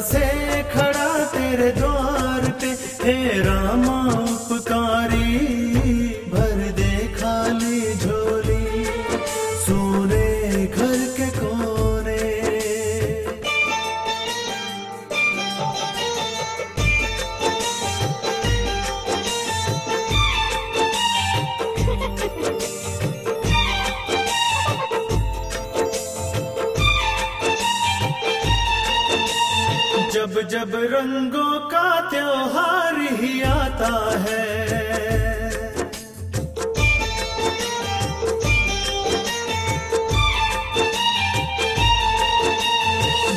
से खड़ा तेरे द्वार पे हे रामा। जब जब रंगों का त्योहार ही आता है।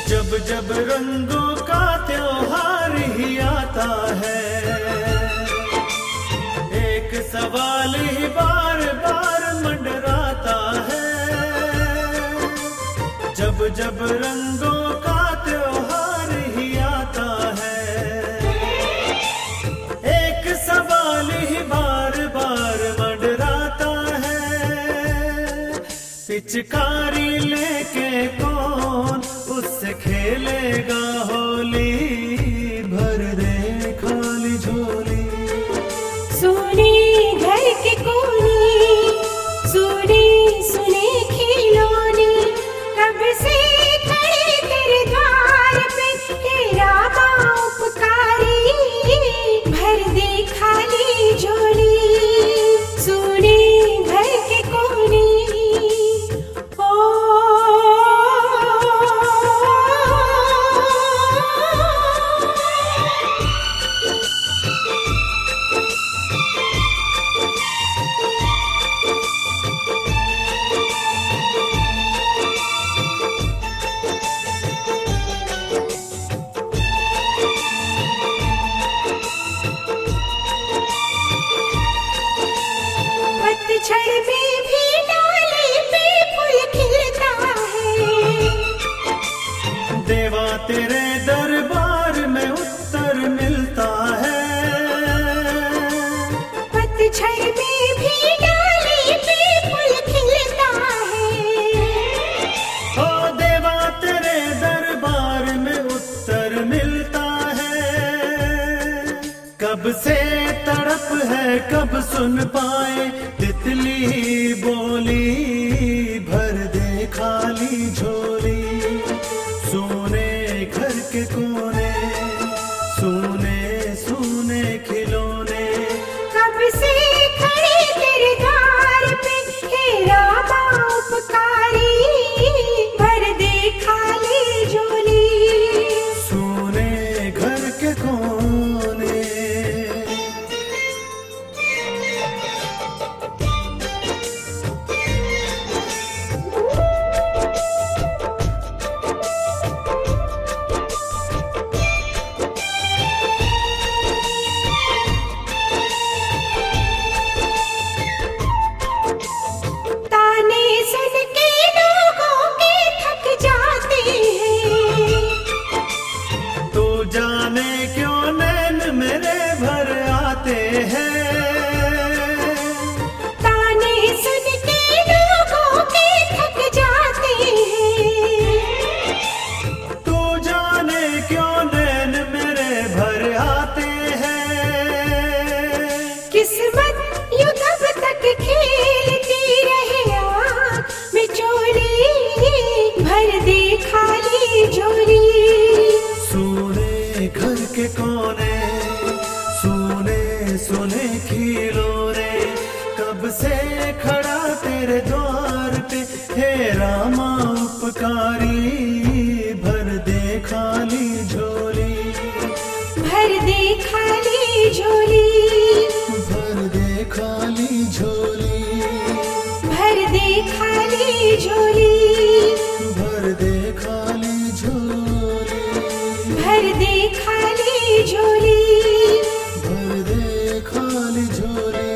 जब जब रंगों का त्योहार ही आता है। एक सवाल ही बार बार मंडराता है। जब जब रंगों पिचकारी कब सुन पाए? सुने खीरो रे कब से खड़ा तेरे द्वार पे? हे रामा उपकारी भर दे खाली झोली। भर दे खाली झोली। भर दे खाली झोली। भर दे खाली झोली। भर दे खाली झोली। भर दे खाली झोली। झोली झोली।